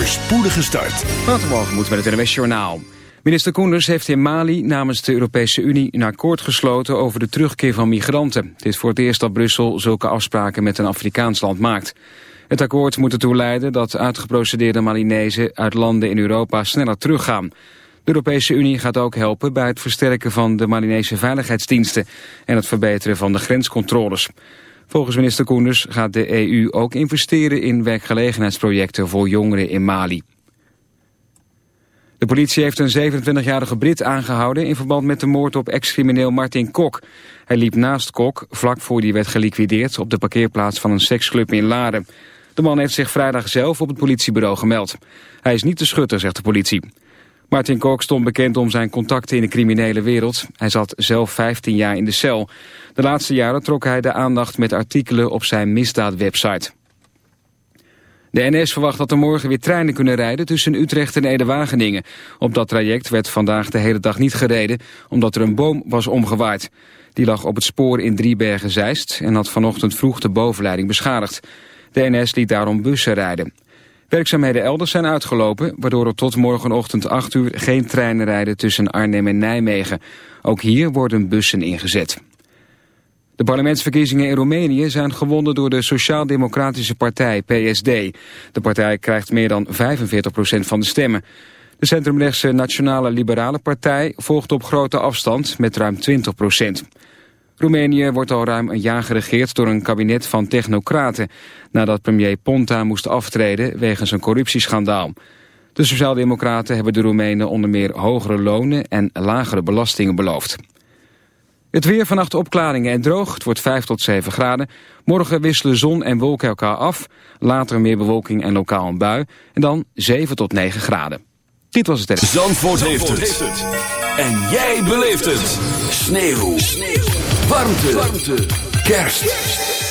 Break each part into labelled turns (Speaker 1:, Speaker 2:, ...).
Speaker 1: voor spoedige start.
Speaker 2: Moet met het NWS Journaal. Minister Koenders heeft in Mali namens de Europese Unie een akkoord gesloten over de terugkeer van migranten. Het is voor het eerst dat Brussel zulke afspraken met een Afrikaans land maakt. Het akkoord moet ertoe leiden dat uitgeprocedeerde Malinezen uit landen in Europa sneller teruggaan. De Europese Unie gaat ook helpen bij het versterken van de Malinese veiligheidsdiensten en het verbeteren van de grenscontroles. Volgens minister Koenders gaat de EU ook investeren in werkgelegenheidsprojecten voor jongeren in Mali. De politie heeft een 27-jarige Brit aangehouden in verband met de moord op ex-crimineel Martin Kok. Hij liep naast Kok, vlak voor die werd geliquideerd, op de parkeerplaats van een seksclub in Laren. De man heeft zich vrijdag zelf op het politiebureau gemeld. Hij is niet de schutter, zegt de politie. Martin Kok stond bekend om zijn contacten in de criminele wereld. Hij zat zelf 15 jaar in de cel. De laatste jaren trok hij de aandacht met artikelen op zijn misdaadwebsite. De NS verwacht dat er morgen weer treinen kunnen rijden tussen Utrecht en Ede-Wageningen. Op dat traject werd vandaag de hele dag niet gereden, omdat er een boom was omgewaaid. Die lag op het spoor in Driebergen-Zeist en had vanochtend vroeg de bovenleiding beschadigd. De NS liet daarom bussen rijden. Werkzaamheden elders zijn uitgelopen, waardoor er tot morgenochtend 8 uur geen treinen rijden tussen Arnhem en Nijmegen. Ook hier worden bussen ingezet. De parlementsverkiezingen in Roemenië zijn gewonnen door de Sociaal-Democratische Partij, PSD. De partij krijgt meer dan 45% van de stemmen. De centrumrechtse Nationale Liberale Partij volgt op grote afstand met ruim 20%. Roemenië wordt al ruim een jaar geregeerd door een kabinet van technocraten... nadat premier Ponta moest aftreden wegens een corruptieschandaal. De Sociaaldemocraten hebben de Roemenen onder meer hogere lonen en lagere belastingen beloofd. Het weer vannacht opklaringen en droog. Het wordt 5 tot 7 graden. Morgen wisselen zon en wolken elkaar af. Later meer bewolking en lokaal een bui. En dan 7 tot 9 graden. Dit was het.
Speaker 1: Zandvoort, heeft, het. En jij beleeft het. Sneeuw. Sneeuw. Warmte. Warmte. Kerst.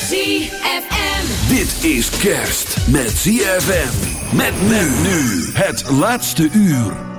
Speaker 3: ZFM.
Speaker 1: Dit is kerst met ZFM. Met men nu. Het laatste uur.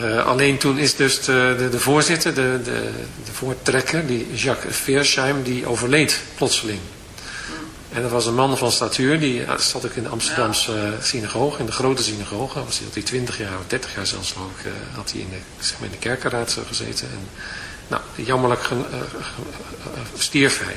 Speaker 3: Uh, alleen toen is dus de, de, de voorzitter, de, de, de, voortrekker, die Jacques Versheim, die overleed plotseling. En dat was een man van statuur, die zat ook in de Amsterdamse uh, synagoge, in de grote synagoge. Was hij, had hij 20 jaar of 30 jaar zelfs ik, uh, had hij in de, zeg maar de kerkenraad gezeten. En, nou, jammerlijk stierf hij.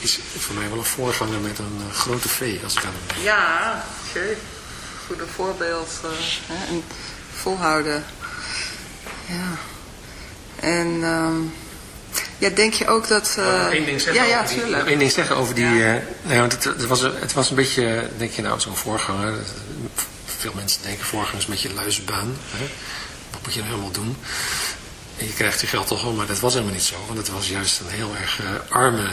Speaker 3: is voor mij wel een voorganger met een uh, grote V, als ik aan denk.
Speaker 4: Ja, oké. Goede voorbeeld. Uh, hè, en volhouden. Ja. En um, ja, denk je ook dat... Uh,
Speaker 3: Eén ding zeggen
Speaker 4: ja, ja,
Speaker 3: over die, één ding zeggen over die... Ja. nou, want het, het, was, het was een beetje, denk je nou, zo'n voorganger. Veel mensen denken voorganger is een beetje luisbaan. Hè? Wat moet je nou helemaal doen? En je krijgt je geld toch wel, maar dat was helemaal niet zo. Want het was juist een heel erg uh, arme,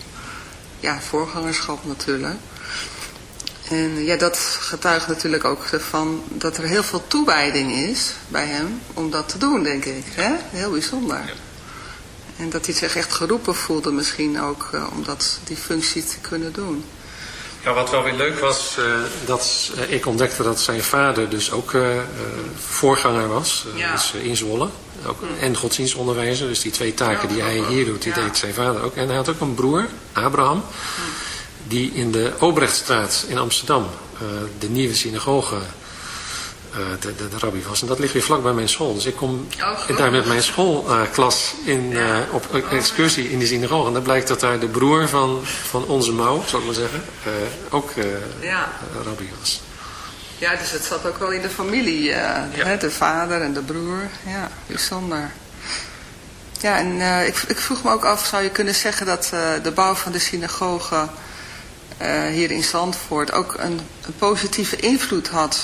Speaker 4: ja, voorgangerschap natuurlijk. En ja, dat getuigt natuurlijk ook ervan dat er heel veel toewijding is bij hem om dat te doen, denk ik. Hè? Heel bijzonder. Ja. En dat hij zich echt geroepen voelde misschien ook uh, om dat, die functie te kunnen doen.
Speaker 3: Ja, wat wel weer leuk was, uh, dat uh, ik ontdekte dat zijn vader dus ook voorganger was. Ja. Dus in Zwolle. Ook. En godsdienstonderwijzer. Dus die twee taken die hij hier doet, die deed zijn vader ook. En hij had ook een broer, Abraham. Die in de Obrechtstraat in Amsterdam uh, de nieuwe synagoge uh, de, de, de, rabbi was. En dat ligt weer vlak bij mijn school. Dus ik kom oh, daar met mijn schoolklas in, uh, op excursie in die synagoge. En dan blijkt dat daar de broer van, van onze mouw, zal ik maar zeggen, ook rabbi was.
Speaker 4: Ja, dus het zat ook wel in de familie. Ja. Hè, de vader en de broer. Ja, bijzonder. Ja, en ik, ik, vroeg me ook af, zou je kunnen zeggen dat de bouw van de synagoge uh, hier in Zandvoort ook een, een, positieve invloed had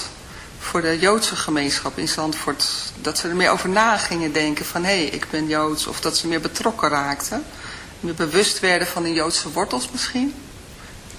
Speaker 4: voor de Joodse gemeenschap in Zandvoort. Dat ze er meer over na gingen denken van hé, hey, ik ben Joods. Of dat ze meer betrokken raakten. Meer bewust werden van hun Joodse wortels misschien.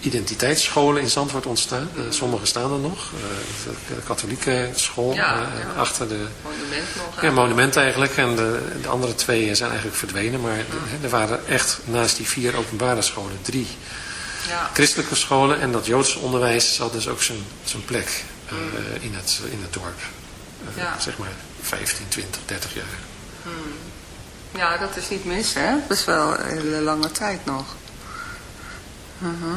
Speaker 3: identiteitsscholen in Zandvoort ontstaan. Uh, sommige staan er nog. Uh, de katholieke school ja, ja. achter de...
Speaker 4: Monument nog.
Speaker 3: Ja, monument eigenlijk. En de, de, andere twee zijn eigenlijk verdwenen. Maar de, er waren echt naast die vier openbare scholen drie ja. christelijke scholen. En dat Joodse onderwijs had dus ook zijn, zijn plek mm. in, het, in het dorp. Zeg maar 15, 20, 30 jaar.
Speaker 4: Mm. Ja, dat is niet mis hè. Dat is wel een hele lange tijd nog. Uh -huh.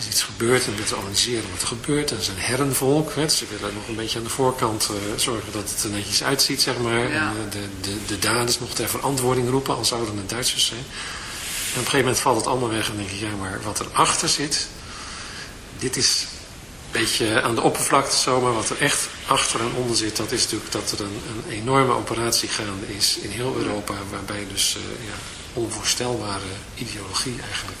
Speaker 3: is iets gebeurd en te analyseren wat er gebeurt. En ze zijn herrenvolk. Hè. Ze willen nog een beetje aan de voorkant uh, zorgen dat het er netjes uitziet, zeg maar. Ja. En uh, de, de, de daders nog ter verantwoording roepen, al zouden het Duitsers zijn. En op een gegeven moment valt het allemaal weg en denk je, ja, maar wat erachter zit, dit is een beetje aan de oppervlakte zo, maar wat er echt achter en onder zit, dat is natuurlijk dat er een, een enorme operatie gaande is in heel Europa, waarbij dus uh, ja, onvoorstelbare ideologie eigenlijk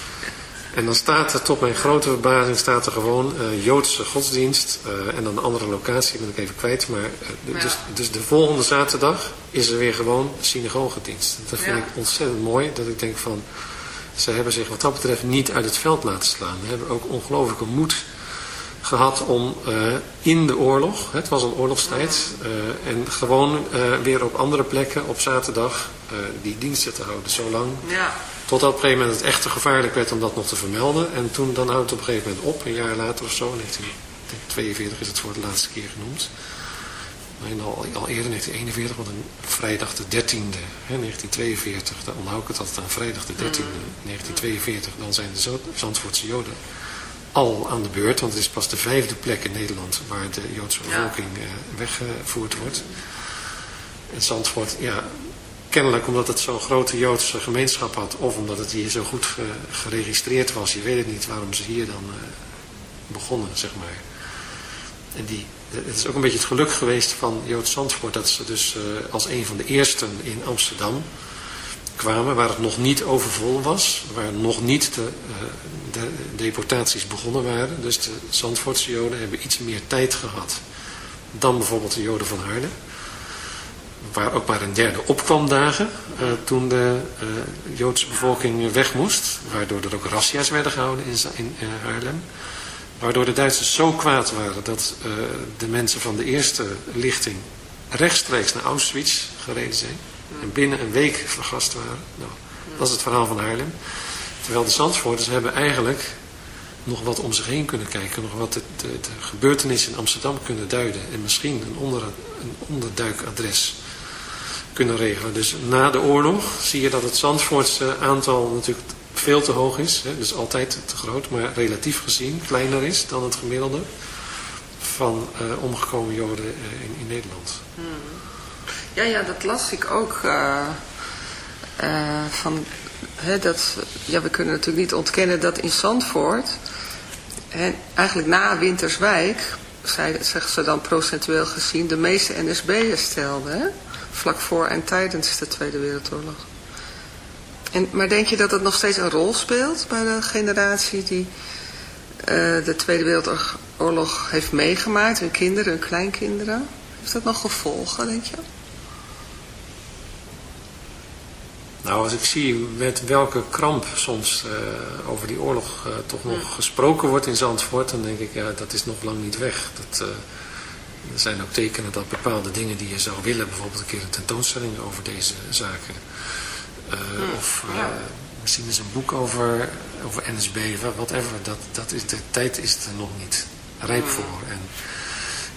Speaker 3: en dan staat er, tot mijn grote verbazing, staat er gewoon uh, Joodse godsdienst. Uh, en dan een andere locatie, ben ik even kwijt. Maar, uh, dus, dus, de volgende zaterdag is er weer gewoon synagogedienst. Dat vind ja. ik ontzettend mooi. Dat ik denk van, ze hebben zich wat dat betreft niet uit het veld laten slaan. Ze hebben ook ongelooflijke moed gehad om in de oorlog, het was een oorlogstijd, en gewoon weer op andere plekken op zaterdag die diensten te houden. Zolang ja Totdat op een gegeven moment het echt te gevaarlijk werd om dat nog te vermelden. En toen dan houdt het op een gegeven moment op, een jaar later of zo, 1942 is het voor de laatste keer genoemd. En al, al eerder 1941, want een vrijdag de 13e, hè, 1942, dan onthoud ik het altijd aan vrijdag de 13e, 1942, dan zijn de Zandvoortse Joden al aan de beurt, want het is pas de vijfde plek in Nederland waar de Joodse bevolking ja. uh, weggevoerd wordt. En Zandvoort, ja, kennelijk omdat het zo'n grote Joodse gemeenschap had, of omdat het hier zo goed geregistreerd was, je weet het niet waarom ze hier dan uh, begonnen, zeg maar. En die, het is ook een beetje het geluk geweest van Joods Zandvoort, dat ze dus uh, als een van de eersten in Amsterdam kwamen, waar het nog niet overvol was, waar nog niet de, de deportaties begonnen waren. Dus de Zandvoortse Joden hebben iets meer tijd gehad dan bijvoorbeeld de Joden van Haarlem waar ook maar een derde opkwam dagen uh, toen de uh, Joodse bevolking weg moest. Waardoor er ook razzia's werden gehouden in, in uh, Haarlem. Waardoor de Duitsers zo kwaad waren dat de mensen van de eerste lichting rechtstreeks naar Auschwitz gereden zijn. En binnen een week vergast waren. Nou, dat is het verhaal van Haarlem. Terwijl de Zandvoorters hebben eigenlijk nog wat om zich heen kunnen kijken. Nog wat de, de, gebeurtenissen in Amsterdam kunnen duiden. En misschien een, onder, een onderduikadres kunnen regelen. Dus na de oorlog zie je dat het Zandvoortse aantal natuurlijk veel te hoog is. Hè, dus altijd te groot, maar relatief gezien kleiner is dan het gemiddelde van uh, omgekomen Joden uh, in, in, Nederland. Hmm.
Speaker 4: Ja, ja, dat las ik ook. Uh, van, hè, dat, ja, we kunnen natuurlijk niet ontkennen dat in Zandvoort, hè, eigenlijk na Winterswijk, zeggen ze dan procentueel gezien, de meeste NSB'ers stelden. Hè? vlak voor en tijdens de Tweede Wereldoorlog. En, maar denk je dat het nog steeds een rol speelt bij de generatie die uh, de Tweede Wereldoorlog heeft meegemaakt, hun kinderen, hun kleinkinderen? Heeft dat nog gevolgen, denk je?
Speaker 3: Nou, als ik zie met welke kramp soms uh, over die oorlog uh, toch nog gesproken wordt in Zandvoort, dan denk ik, ja, dat is nog lang niet weg. Dat, er zijn ook tekenen dat bepaalde dingen die je zou willen, bijvoorbeeld een keer een tentoonstelling over deze zaken. Hmm, of ja. misschien eens een boek over, over NSB, whatever. Dat, dat is, de tijd is er nog niet rijp hmm. voor. En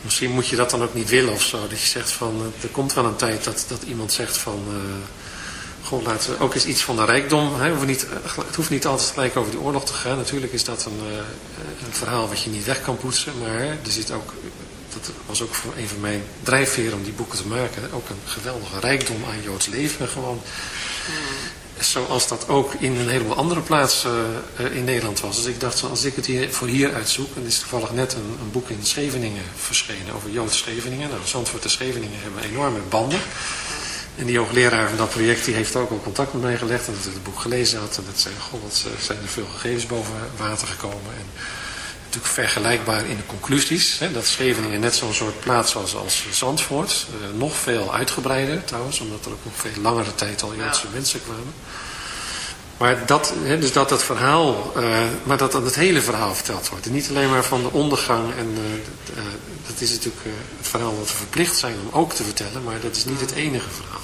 Speaker 3: misschien moet je dat dan ook niet willen of zo. Dat je zegt van, eh, er komt wel een tijd dat, dat iemand zegt van... Goh, laten we ook eens iets van de rijkdom. Hè? Niet, het hoeft niet altijd gelijk over die oorlog te gaan. Natuurlijk is dat een, een verhaal wat je niet weg kan poetsen. Maar er zit ook dat was ook voor een van mijn drijfveren om die boeken te maken. Ook een geweldige rijkdom aan Joods leven gewoon. Zoals dat ook in een heleboel andere plaatsen in Nederland was. Dus ik dacht, als ik het hier, voor hier uitzoek, en er is toevallig net een, een, boek in Scheveningen verschenen over Joods Scheveningen. Nou, Zandvoort en Scheveningen hebben enorme banden. En die hoogleraar van dat project die heeft ook al contact met mij gelegd. En dat het boek gelezen had. En dat zei, god, wat zijn er veel gegevens boven water gekomen. En natuurlijk vergelijkbaar in de conclusies. Hè, dat Scheveningen net zo'n soort plaats was als Zandvoort. Uh, nog veel uitgebreider trouwens. Omdat er ook nog veel langere tijd al Joodse mensen kwamen. Maar dat, hè, dus dat het verhaal, uh, maar dat het hele verhaal verteld wordt. En niet alleen maar van de ondergang. En uh, dat is natuurlijk het verhaal wat we verplicht zijn om ook te vertellen. Maar dat is niet het enige verhaal.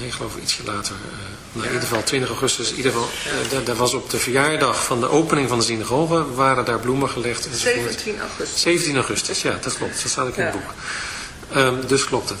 Speaker 3: Nee, ik geloof ietsje later. Uh, nou, in ieder geval 20 augustus. In ieder geval, uh, daar was op de verjaardag van de opening van de synagoge, waren daar bloemen gelegd.
Speaker 4: 17 augustus.
Speaker 3: 17 augustus, ja, dat klopt. Dat staat ook in het boek. Um, dus klopt het.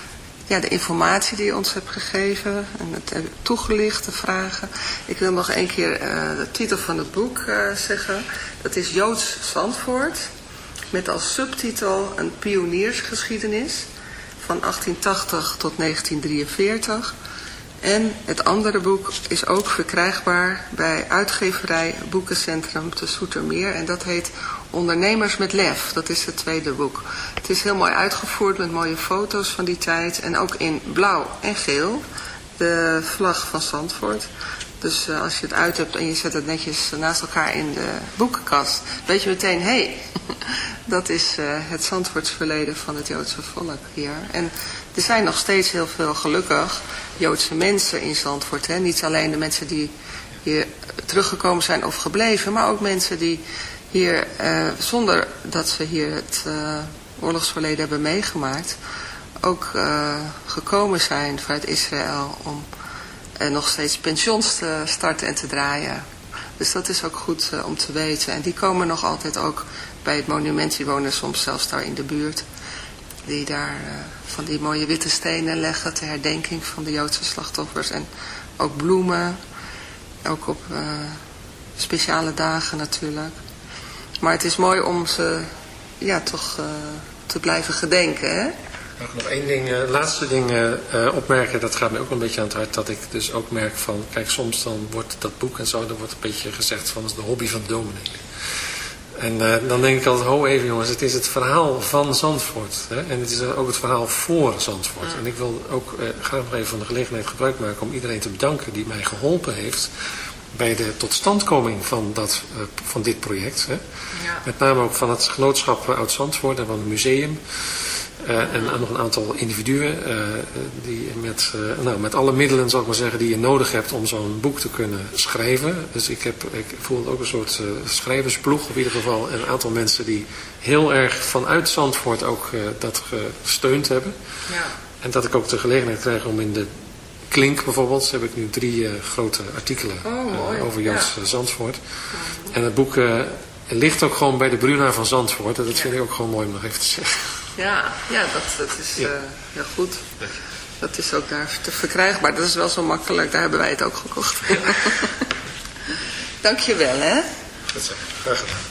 Speaker 4: ja, de informatie die je ons hebt gegeven en het toegelicht, de vragen. Ik wil nog een keer uh, de titel van het boek uh, zeggen. Dat is Joods Zandvoort, met als subtitel een pioniersgeschiedenis van 1880 tot 1943. En het andere boek is ook verkrijgbaar bij uitgeverij Boekencentrum te Soetermeer. En dat heet Ondernemers met Lef. Dat is het tweede boek. Het is heel mooi uitgevoerd met mooie foto's van die tijd. En ook in blauw en geel. De vlag van Zandvoort. Dus uh, als je het uit hebt en je zet het netjes naast elkaar in de boekenkast. Weet je meteen, hé, hey, dat is het Zandvoorts verleden van het Joodse volk hier. En er zijn nog steeds heel veel, gelukkig, Joodse mensen in Zandvoort. Hè? Niet alleen de mensen die hier teruggekomen zijn of gebleven, maar ook mensen die hier, uh, zonder dat ze hier het uh, oorlogsverleden hebben meegemaakt, ook uh, gekomen zijn vanuit Israël om nog steeds pensions te starten en te draaien. Dus dat is ook goed om te weten. En die komen nog altijd ook bij het monument, die wonen soms zelfs daar in de buurt. Die daar van die mooie witte stenen leggen ter herdenking van de Joodse slachtoffers. En ook bloemen Ook op speciale dagen natuurlijk. Maar het is mooi om ze ja, toch te blijven gedenken. Hè?
Speaker 3: Nog één ding, uh, laatste ding opmerken, dat gaat me ook een beetje aan het hart, dat ik dus ook merk van, kijk soms dan wordt dat boek en zo, dan wordt een beetje gezegd van, dat is de hobby van de dominee. En uh, dan denk ik altijd, ho even jongens, het is het verhaal van Zandvoort. Hè? En het is ook het verhaal voor Zandvoort. En ik wil ook graag nog even van de gelegenheid gebruik maken om iedereen te bedanken die mij geholpen heeft bij de totstandkoming van, dat, van dit project. Hè? Ja. Met name ook van het genootschap Oud-Zandvoort en van het museum. Uh, en nog een aantal individuen uh, die met, uh, nou, met alle middelen zal ik maar zeggen die je nodig hebt om zo'n boek te kunnen schrijven. Dus ik, heb, ik voel ook een soort schrijversploeg op ieder geval. En een aantal mensen die heel erg vanuit Zandvoort ook dat gesteund hebben. Ja. En dat ik ook de gelegenheid krijg om in de Klink bijvoorbeeld, heb ik nu drie grote artikelen oh, over Joods ja. Zandvoort. En het boek ligt ook gewoon bij de Bruna van Zandvoort. En dat vind ik ook gewoon mooi om nog even te zeggen.
Speaker 4: Ja, ja dat, dat is ja. Uh, heel goed. Dat is ook daar te verkrijgbaar. Dat is wel zo makkelijk. Daar hebben wij het ook gekocht. Ja. Dankjewel, hè.
Speaker 3: Goed zo. Graag gedaan.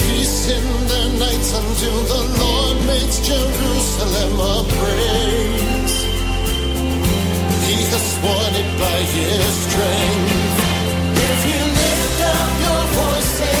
Speaker 5: peace in their nights until the Lord makes Jerusalem a praise. He has sworn it by his strength. If you lift
Speaker 6: up your voice